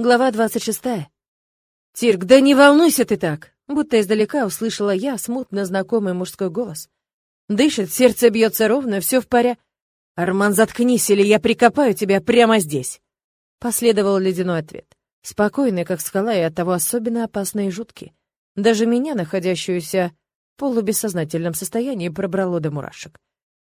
Глава двадцать шестая. «Тирк, да не волнуйся ты так!» Будто издалека услышала я смутно знакомый мужской голос. Дышит, сердце бьется ровно, все в порядке. «Арман, заткнись, или я прикопаю тебя прямо здесь!» Последовал ледяной ответ. Спокойный, как скала, и оттого особенно опасный и жуткий. Даже меня, находящуюся в полубессознательном состоянии, пробрало до мурашек.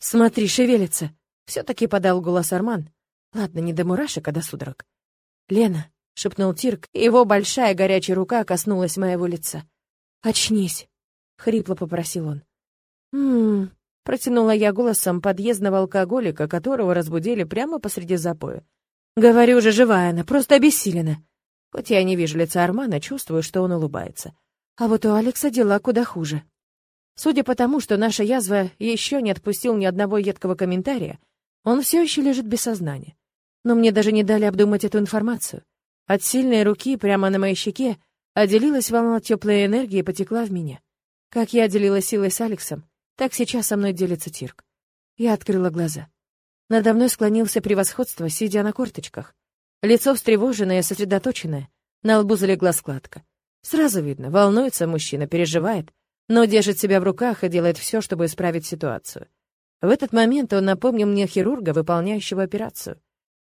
«Смотри, шевелится!» Все-таки подал голос Арман. Ладно, не до мурашек, а до судорог. «Лена, — шепнул Тирк, и его большая горячая рука коснулась моего лица. «Очнись!» — хрипло попросил он. «М-м-м», протянула я голосом подъездного алкоголика, которого разбудили прямо посреди запоя. «Говорю же, живая она, просто обессилена!» Хоть я не вижу лица Армана, чувствую, что он улыбается. А вот у Алекса дела куда хуже. Судя по тому, что наша язва еще не отпустил ни одного едкого комментария, он все еще лежит без сознания. Но мне даже не дали обдумать эту информацию. От сильной руки прямо на моей щеке отделилась волна теплой энергии и потекла в меня. Как я делила силой с Алексом, так сейчас со мной делится Тирк. Я открыла глаза. Надо мной склонился превосходство, сидя на корточках. Лицо встревоженное, сосредоточенное. На лбу залегла складка. Сразу видно, волнуется мужчина, переживает, но держит себя в руках и делает все, чтобы исправить ситуацию. В этот момент он напомнил мне хирурга, выполняющего операцию.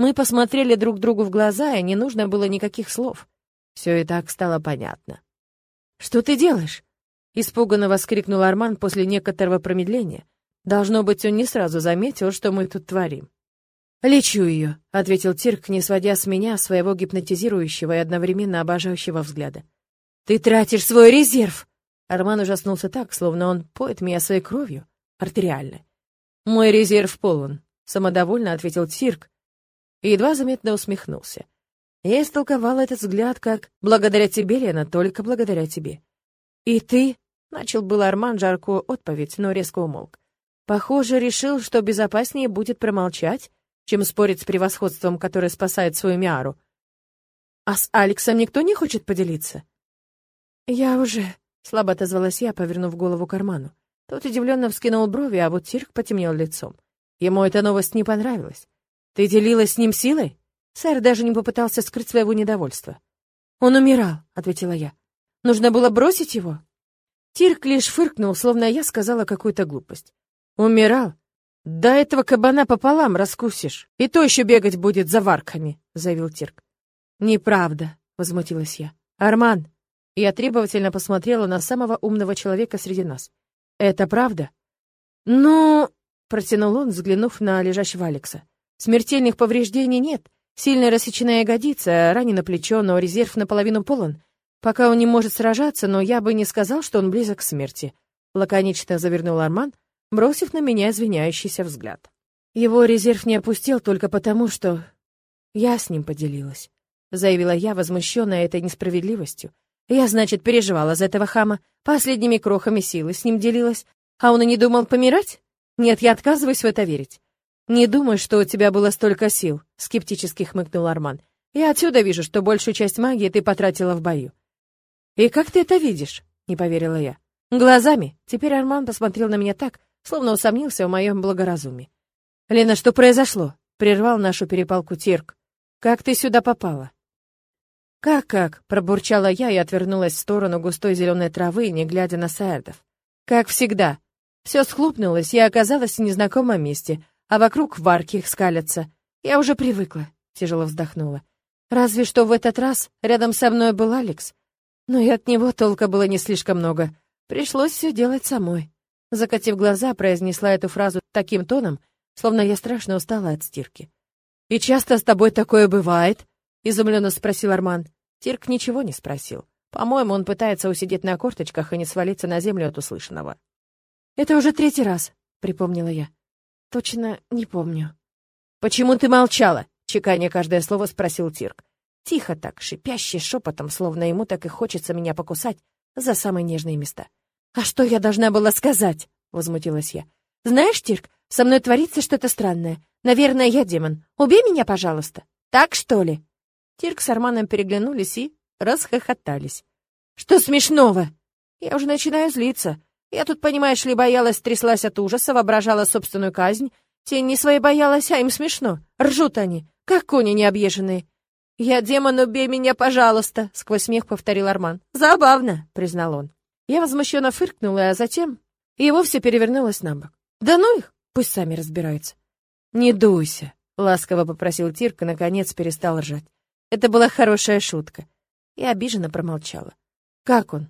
Мы посмотрели друг другу в глаза, и не нужно было никаких слов. Все и так стало понятно. «Что ты делаешь?» — испуганно воскликнул Арман после некоторого промедления. Должно быть, он не сразу заметил, что мы тут творим. «Лечу ее», — ответил Тирк, не сводя с меня своего гипнотизирующего и одновременно обожающего взгляда. «Ты тратишь свой резерв!» Арман ужаснулся так, словно он поет меня своей кровью, артериальной. «Мой резерв полон», — самодовольно ответил Тирк, и едва заметно усмехнулся. Я истолковала этот взгляд как «благодаря тебе, Лена, только благодаря тебе». «И ты?» — начал был Арман жаркую отповедь, но резко умолк. Похоже, решил, что безопаснее будет промолчать, чем спорить с превосходством, которое спасает свою Миару. «А с Алексом никто не хочет поделиться?» «Я уже...» — слабо отозвалась я, повернув голову к карману. Тот удивленно вскинул брови, а вот Тирк потемнел лицом. Ему эта новость не понравилась. Ты делилась с ним силой? Сэр даже не попытался скрыть своего недовольства. Он умирал, ответила я. Нужно было бросить его? Тирк лишь фыркнул, словно я сказала какую-то глупость. Умирал? Да этого кабана пополам раскусишь. И то еще бегать будет за варками, заявил Тирк. Неправда, возмутилась я. Арман, я требовательно посмотрела на самого умного человека среди нас. Это правда? Ну, протянул он, взглянув на лежащего Алекса. Смертельных повреждений нет. Сильно рассеченная ягодица, ранено плечо, но резерв наполовину полон. Пока он не может сражаться, но я бы не сказал, что он близок к смерти. Лаконично завернул Арман, бросив на меня извиняющийся взгляд. Его резерв не опустил только потому, что я с ним поделилась, заявила я, возмущенная этой несправедливостью. Я, значит, переживала за этого хама, последними крохами силы с ним делилась, а он и не думал помирать? Нет, я отказываюсь в это верить. «Не думай, что у тебя было столько сил», — скептически хмыкнул Арман. «Я отсюда вижу, что большую часть магии ты потратила в бою». «И как ты это видишь?» — не поверила я. «Глазами». Теперь Арман посмотрел на меня так, словно усомнился в моем благоразумии. «Лена, что произошло?» — прервал нашу перепалку Тирк. «Как ты сюда попала?» «Как-как?» — пробурчала я и отвернулась в сторону густой зеленой травы, не глядя на Саэрдов. «Как всегда. Все схлопнулось, я оказалась в незнакомом месте, а вокруг варки скалятся. Я уже привыкла, тяжело вздохнула. Разве что в этот раз рядом со мной был Алекс. Но и от него толка было не слишком много. Пришлось все делать самой. Закатив глаза, произнесла эту фразу таким тоном, словно я страшно устала от стирки. «И часто с тобой такое бывает?» — изумленно спросил Арман. Тирк ничего не спросил. По-моему, он пытается усидеть на корточках и не свалиться на землю от услышанного. «Это уже третий раз», — припомнила я. Точно не помню. «Почему ты молчала?» — чеканя каждое слово спросил Тирк. Тихо так, шипяще шепотом, словно ему так и хочется меня покусать за самые нежные места. «А что я должна была сказать?» — возмутилась я. «Знаешь, Тирк, со мной творится что-то странное. Наверное, я демон. Убей меня, пожалуйста. Так, что ли?» Тирк с Арманом переглянулись и расхохотались. «Что смешного?» «Я уже начинаю злиться. Я тут, понимаешь ли, боялась, тряслась от ужаса, воображала собственную казнь. Тень не своей боялась, а им смешно. Ржут они, как кони необъезженные. «Я демон, убей меня, пожалуйста!» — сквозь смех повторил Арман. «Забавно!» — признал он. Я возмущенно фыркнула, а затем и вовсе перевернулась на бок. «Да ну их! Пусть сами разбираются!» «Не дуйся!» — ласково попросил Тирк и, наконец, перестал ржать. Это была хорошая шутка. Я обиженно промолчала. «Как он?»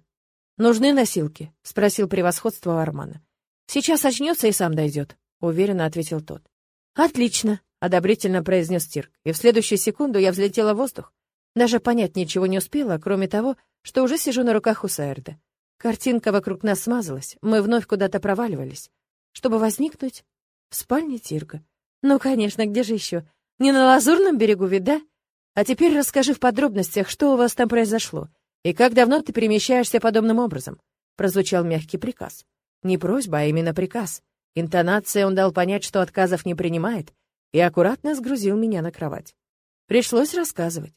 «Нужны носилки?» — спросил превосходство Армана. «Сейчас очнется и сам дойдет», — уверенно ответил тот. «Отлично!» — одобрительно произнес Тирк, и в следующую секунду я взлетела в воздух. Даже понять ничего не успела, кроме того, что уже сижу на руках у Саэрда. Картинка вокруг нас смазалась, мы вновь куда-то проваливались, чтобы возникнуть в спальне Тирка. Ну, конечно, где же еще? Не на Лазурном берегу, ведь, да? А теперь расскажи в подробностях, что у вас там произошло, и как давно ты перемещаешься подобным образом. Прозвучал мягкий приказ. Не просьба, а именно приказ. Интонацией он дал понять, что отказов не принимает, и аккуратно сгрузил меня на кровать. Пришлось рассказывать.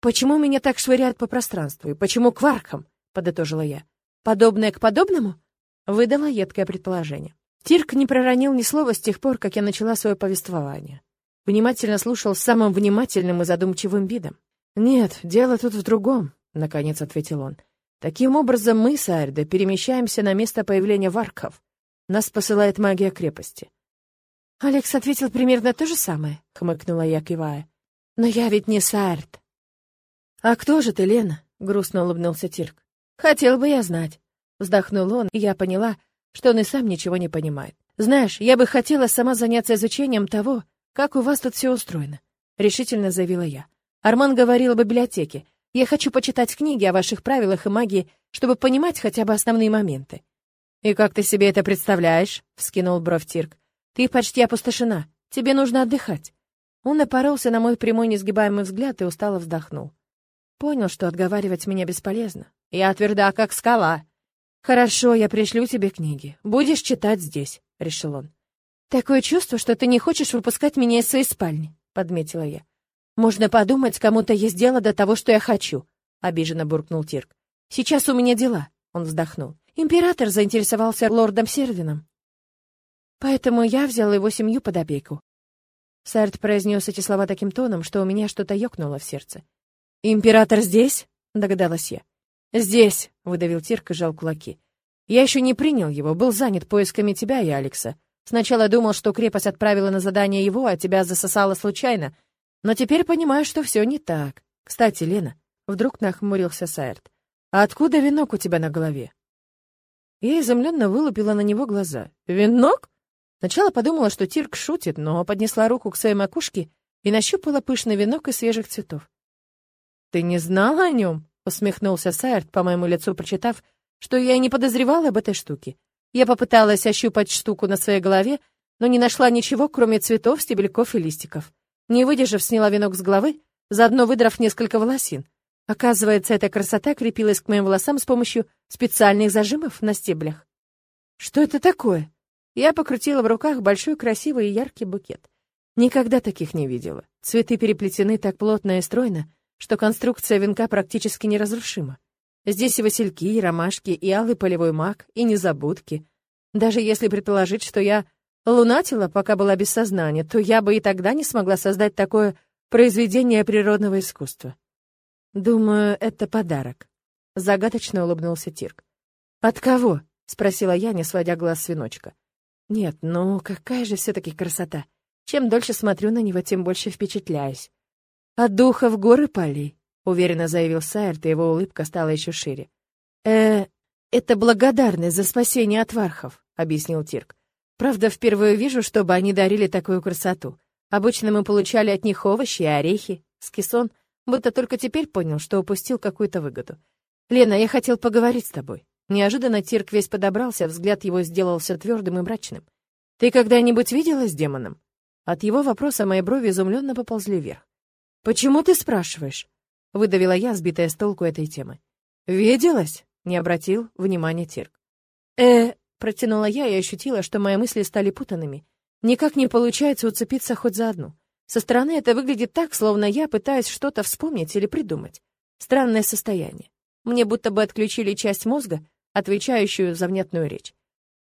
«Почему меня так швыряют по пространству, и почему к вархам?» — подытожила я. «Подобное к подобному?» — выдала едкое предположение. Тирк не проронил ни слова с тех пор, как я начала свое повествование. Внимательно слушал с самым внимательным и задумчивым видом. «Нет, дело тут в другом», — наконец ответил он. «Таким образом мы с Альдо перемещаемся на место появления варков. Нас посылает магия крепости. Алекс ответил примерно то же самое, хмыкнула я, кивая. Но я ведь не Саарт. А кто же ты, Лена? грустно улыбнулся Тирк. Хотел бы я знать. Вздохнул он, и я поняла, что он и сам ничего не понимает. Знаешь, я бы хотела сама заняться изучением того, как у вас тут все устроено, решительно заявила я. Арман говорил о библиотеке. Я хочу почитать книги о ваших правилах и магии, чтобы понимать хотя бы основные моменты. «И как ты себе это представляешь?» — вскинул бровь Тирк. «Ты почти опустошена. Тебе нужно отдыхать». Он напоролся на мой прямой несгибаемый взгляд и устало вздохнул. Понял, что отговаривать меня бесполезно. Я тверда, как скала. «Хорошо, я пришлю тебе книги. Будешь читать здесь», — решил он. «Такое чувство, что ты не хочешь выпускать меня из своей спальни», — подметила я. «Можно подумать, кому-то есть дело до того, что я хочу», — обиженно буркнул Тирк. «Сейчас у меня дела», — он вздохнул. Император заинтересовался лордом Сервином. Поэтому я взял его семью под опеку. Сарт произнес эти слова таким тоном, что у меня что-то ёкнуло в сердце. «Император здесь?» — догадалась я. «Здесь», — выдавил Тирк и жал кулаки. «Я еще не принял его, был занят поисками тебя и Алекса. Сначала думал, что крепость отправила на задание его, а тебя засосала случайно. Но теперь понимаю, что все не так. Кстати, Лена, вдруг нахмурился Сайрт. А откуда венок у тебя на голове? Я изумленно вылупила на него глаза. «Венок?» Сначала подумала, что Тирк шутит, но поднесла руку к своей макушке и нащупала пышный венок из свежих цветов. «Ты не знала о нем?» — усмехнулся Сайерт, по моему лицу прочитав, что я и не подозревала об этой штуке. Я попыталась ощупать штуку на своей голове, но не нашла ничего, кроме цветов, стебельков и листиков. Не выдержав, сняла венок с головы, заодно выдрав несколько волосин. Оказывается, эта красота крепилась к моим волосам с помощью специальных зажимов на стеблях. Что это такое? Я покрутила в руках большой красивый и яркий букет. Никогда таких не видела. Цветы переплетены так плотно и стройно, что конструкция венка практически неразрушима. Здесь и васильки, и ромашки, и алый полевой мак, и незабудки. Даже если предположить, что я лунатила, пока была без сознания, то я бы и тогда не смогла создать такое произведение природного искусства. «Думаю, это подарок», — загадочно улыбнулся Тирк. «От кого?» — спросила я, не сводя глаз с веночка. «Нет, ну какая же все-таки красота! Чем дольше смотрю на него, тем больше впечатляюсь. От духа в горы полей», — уверенно заявил Сайерт, и его улыбка стала еще шире. э это благодарность за спасение от вархов», — объяснил Тирк. «Правда, впервые вижу, чтобы они дарили такую красоту. Обычно мы получали от них овощи и орехи. Скисон будто только теперь понял, что упустил какую-то выгоду. «Лена, я хотел поговорить с тобой». Неожиданно Тирк весь подобрался, взгляд его сделался твердым и мрачным. «Ты когда-нибудь виделась с демоном?» От его вопроса мои брови изумленно поползли вверх. «Почему ты спрашиваешь?» — выдавила я, сбитая с толку этой темы. «Виделась?» — не обратил внимания Тирк. э протянула я и ощутила, что мои мысли стали путанными. Никак не получается уцепиться хоть за одну. Со стороны это выглядит так, словно я пытаюсь что-то вспомнить или придумать. Странное состояние. Мне будто бы отключили часть мозга, отвечающую за внятную речь.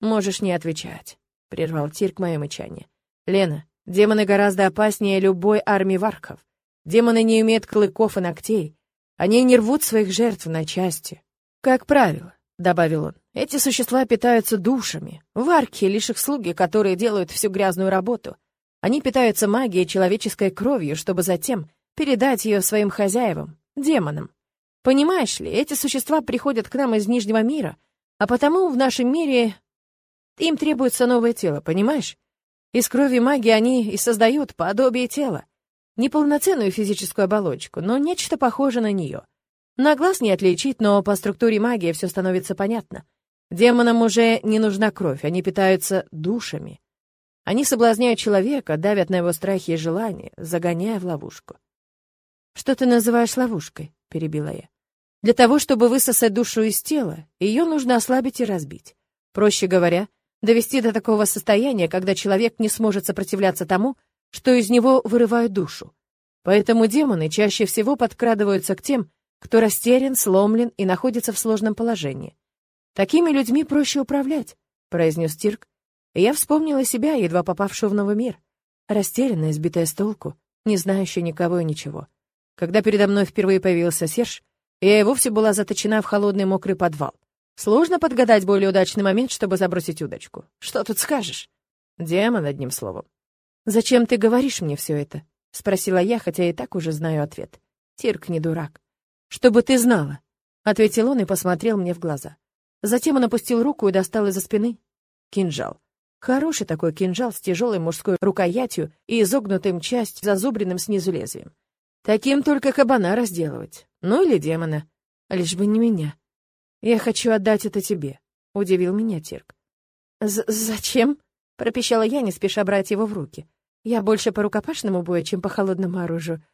«Можешь не отвечать», — прервал Тирк мое мычание. «Лена, демоны гораздо опаснее любой армии варков. Демоны не имеют клыков и ногтей. Они не рвут своих жертв на части. Как правило, — добавил он, — эти существа питаются душами. Варки — лишь их слуги, которые делают всю грязную работу. Они питаются магией человеческой кровью, чтобы затем передать ее своим хозяевам, демонам. Понимаешь ли, эти существа приходят к нам из Нижнего мира, а потому в нашем мире им требуется новое тело, понимаешь? Из крови магии они и создают подобие тела. Неполноценную физическую оболочку, но нечто похожее на нее. На глаз не отличить, но по структуре магии все становится понятно. Демонам уже не нужна кровь, они питаются душами. Они соблазняют человека, давят на его страхи и желания, загоняя в ловушку. «Что ты называешь ловушкой?» — перебила я. «Для того, чтобы высосать душу из тела, ее нужно ослабить и разбить. Проще говоря, довести до такого состояния, когда человек не сможет сопротивляться тому, что из него вырывают душу. Поэтому демоны чаще всего подкрадываются к тем, кто растерян, сломлен и находится в сложном положении. Такими людьми проще управлять, произнес Тирк. И я вспомнила себя, едва попавшую в новый мир, растерянная, сбитая с толку, не знающая никого и ничего. Когда передо мной впервые появился Серж, я и вовсе была заточена в холодный мокрый подвал. Сложно подгадать более удачный момент, чтобы забросить удочку. Что тут скажешь? Демон, одним словом. «Зачем ты говоришь мне все это?» — спросила я, хотя и так уже знаю ответ. Тирк не дурак. «Чтобы ты знала», — ответил он и посмотрел мне в глаза. Затем он опустил руку и достал из-за спины кинжал. Хороший такой кинжал с тяжелой мужской рукоятью и изогнутым часть зазубренным снизу лезвием. Таким только кабана разделывать. Ну или демона. Лишь бы не меня. Я хочу отдать это тебе, — удивил меня Тирк. «Зачем?» — пропищала я, не спеша брать его в руки. «Я больше по рукопашному бою, чем по холодному оружию.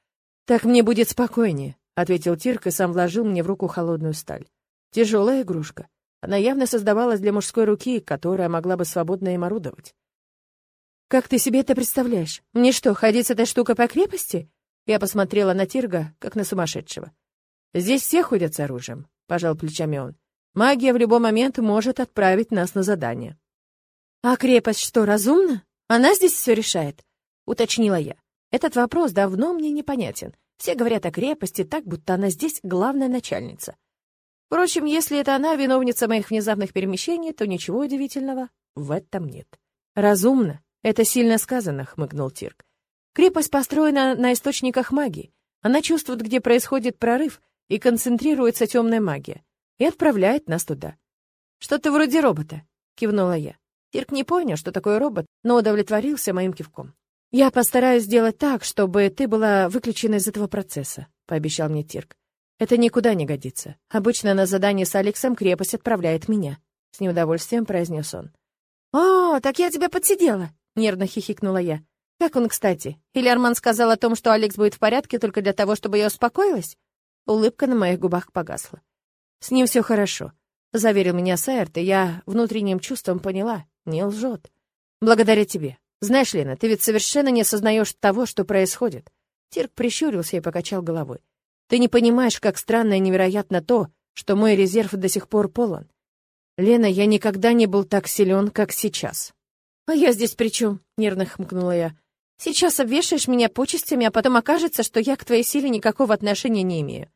Так мне будет спокойнее», — ответил Тирк и сам вложил мне в руку холодную сталь. Тяжелая игрушка. Она явно создавалась для мужской руки, которая могла бы свободно им орудовать. «Как ты себе это представляешь? Мне что, ходить с этой штукой по крепости?» Я посмотрела на Тирга, как на сумасшедшего. «Здесь все ходят с оружием», — пожал плечами он. «Магия в любой момент может отправить нас на задание». «А крепость что, разумна? Она здесь все решает?» — уточнила я. Этот вопрос давно мне непонятен. Все говорят о крепости так, будто она здесь главная начальница. Впрочем, если это она виновница моих внезапных перемещений, то ничего удивительного в этом нет. «Разумно. Это сильно сказано», — хмыкнул Тирк. Крепость построена на источниках магии. Она чувствует, где происходит прорыв, и концентрируется темная магия, и отправляет нас туда. «Что-то вроде робота», — кивнула я. Тирк не понял, что такое робот, но удовлетворился моим кивком. «Я постараюсь сделать так, чтобы ты была выключена из этого процесса», — пообещал мне Тирк. «Это никуда не годится. Обычно на задание с Алексом крепость отправляет меня», — с неудовольствием произнес он. «О, так я тебя подсидела», — нервно хихикнула я. Как он, кстати? Или Арман сказал о том, что Алекс будет в порядке только для того, чтобы я успокоилась? Улыбка на моих губах погасла. С ним все хорошо, заверил меня Сайерт, и я внутренним чувством поняла, не лжет. Благодаря тебе. Знаешь, Лена, ты ведь совершенно не осознаешь того, что происходит. Тирк прищурился и покачал головой. Ты не понимаешь, как странно и невероятно то, что мой резерв до сих пор полон. Лена, я никогда не был так силен, как сейчас. А я здесь при чем? нервно хмыкнула я. Сейчас обвешаешь меня почестями, а потом окажется, что я к твоей силе никакого отношения не имею».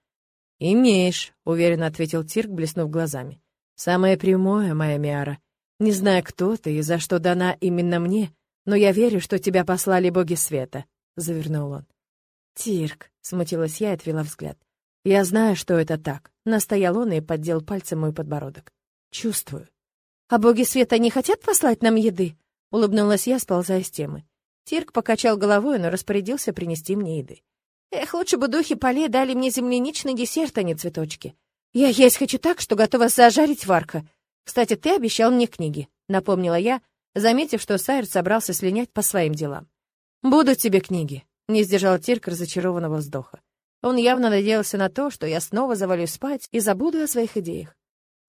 «Имеешь», — уверенно ответил Тирк, блеснув глазами. «Самое прямое, моя Миара. Не знаю, кто ты и за что дана именно мне, но я верю, что тебя послали боги света», — завернул он. «Тирк», — смутилась я и отвела взгляд. «Я знаю, что это так», — настоял он и поддел пальцем мой подбородок. «Чувствую». «А боги света не хотят послать нам еды?» — улыбнулась я, сползая с темы. Тирк покачал головой, но распорядился принести мне еды. Эх, лучше бы духи полей дали мне земляничный десерт, а не цветочки. Я есть хочу так, что готова зажарить варка. Кстати, ты обещал мне книги, напомнила я, заметив, что Сайр собрался слинять по своим делам. Будут тебе книги, не сдержал Тирк разочарованного вздоха. Он явно надеялся на то, что я снова завалюсь спать и забуду о своих идеях.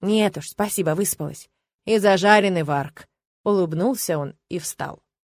Нет уж, спасибо, выспалась. И зажаренный варк. Улыбнулся он и встал.